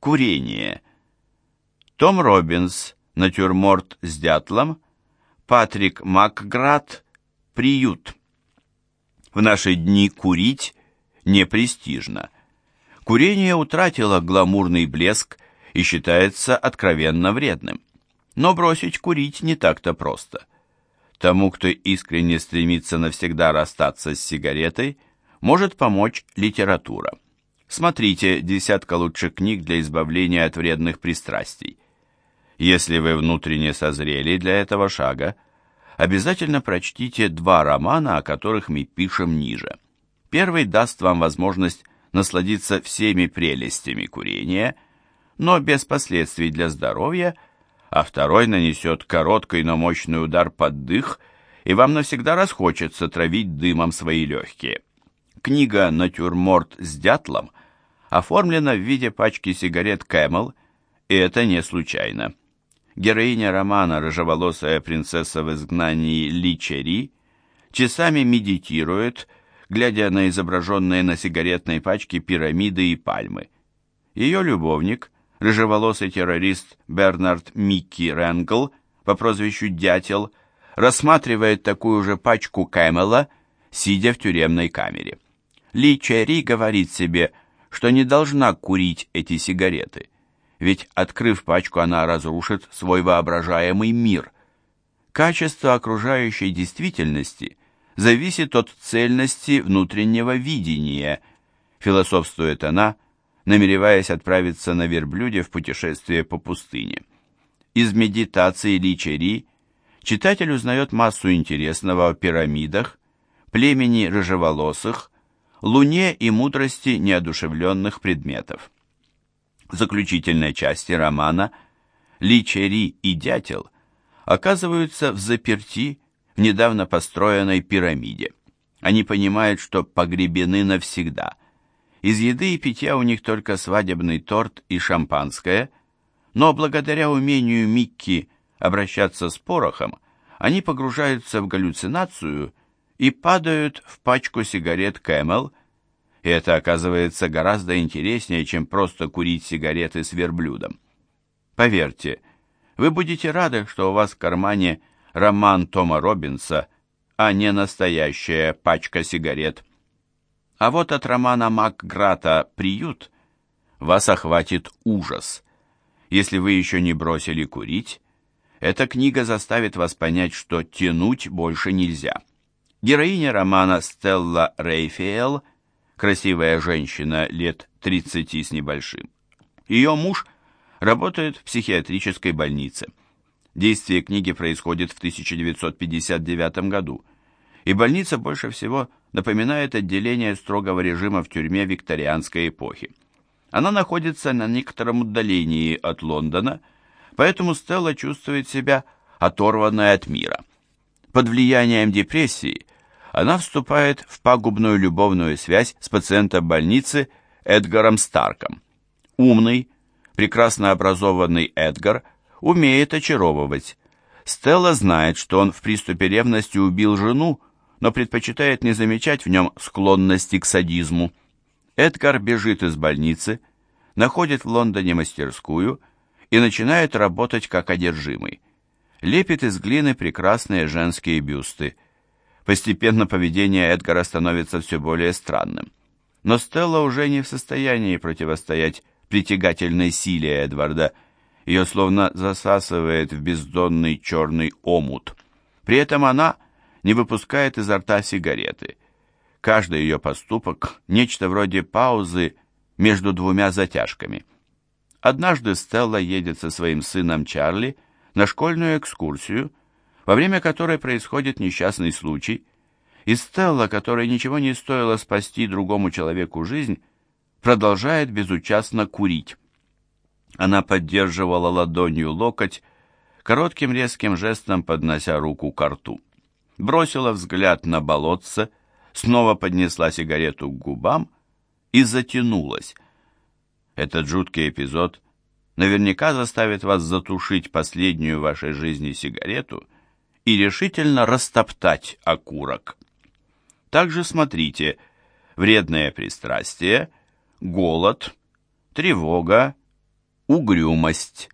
Курение. Том Робинс. Натюрморт с дятлом. Патрик Макград. Приют. В наши дни курить не престижно. Курение утратило гламурный блеск и считается откровенно вредным. Но бросить курить не так-то просто. Тому, кто искренне стремится навсегда расстаться с сигаретой, может помочь литература. Смотрите «Десятка лучших книг для избавления от вредных пристрастий». Если вы внутренне созрели для этого шага, обязательно прочтите два романа, о которых мы пишем ниже. Первый даст вам возможность насладиться всеми прелестями курения, но без последствий для здоровья, а второй нанесет короткий, но мощный удар под дых, и вам навсегда расхочется травить дымом свои легкие. Книга «Натюрморт с дятлом» оформлена в виде пачки сигарет Camel, и это не случайно. Героиня романа «Рыжеволосая принцесса в изгнании Личери» часами медитирует, глядя на изображенные на сигаретной пачке пирамиды и пальмы. Ее любовник, рыжеволосый террорист Бернард Микки Ренгл по прозвищу Дятел, рассматривает такую же пачку Кэмела, сидя в тюремной камере. Ли Черри говорит себе, что не должна курить эти сигареты, ведь, открыв пачку, она разрушит свой воображаемый мир. Качество окружающей действительности зависит от цельности внутреннего видения, философствует она, намереваясь отправиться на верблюде в путешествие по пустыне. Из медитации Ли Черри читатель узнает массу интересного о пирамидах, племени рыжеволосых, луне и мудрости неодушевленных предметов. В заключительной части романа Личери и Дятел оказываются в заперти в недавно построенной пирамиде. Они понимают, что погребены навсегда. Из еды и питья у них только свадебный торт и шампанское, но благодаря умению Микки обращаться с порохом, они погружаются в галлюцинацию и падают в пачку сигарет Camel, и это оказывается гораздо интереснее, чем просто курить сигареты с верблюдом. Поверьте, вы будете рады, что у вас в кармане роман Тома Робинса, а не настоящая пачка сигарет. А вот от романа Макграта «Приют» вас охватит ужас. Если вы еще не бросили курить, эта книга заставит вас понять, что тянуть больше нельзя. Героиня романа Стелла Рейфиэл, красивая женщина лет 30 с небольшим. Ее муж работает в психиатрической больнице. Действие книги происходит в 1959 году, и больница больше всего напоминает отделение строгого режима в тюрьме викторианской эпохи. Она находится на некотором удалении от Лондона, поэтому Стелла чувствует себя оторванной от мира. Под влиянием депрессии она вступает в пагубную любовную связь с пациентом больницы Эдгаром Старком. Умный, прекрасно образованный Эдгар умеет очаровывать. Стелла знает, что он в приступе ревности убил жену, но предпочитает не замечать в нем склонности к садизму. Эдгар бежит из больницы, находит в Лондоне мастерскую и начинает работать как одержимый лепит из глины прекрасные женские бюсты. Постепенно поведение Эдгара становится все более странным. Но Стелла уже не в состоянии противостоять притягательной силе Эдварда. Ее словно засасывает в бездонный черный омут. При этом она не выпускает изо рта сигареты. Каждый ее поступок – нечто вроде паузы между двумя затяжками. Однажды Стелла едет со своим сыном Чарли – на школьную экскурсию, во время которой происходит несчастный случай, и Стелла, которой ничего не стоило спасти другому человеку жизнь, продолжает безучастно курить. Она поддерживала ладонью локоть, коротким резким жестом поднося руку к рту. Бросила взгляд на болотце, снова поднесла сигарету к губам и затянулась. Этот жуткий эпизод наверняка заставит вас затушить последнюю в вашей жизни сигарету и решительно растоптать окурок. Также смотрите «Вредное пристрастие», «Голод», «Тревога», угрюмость,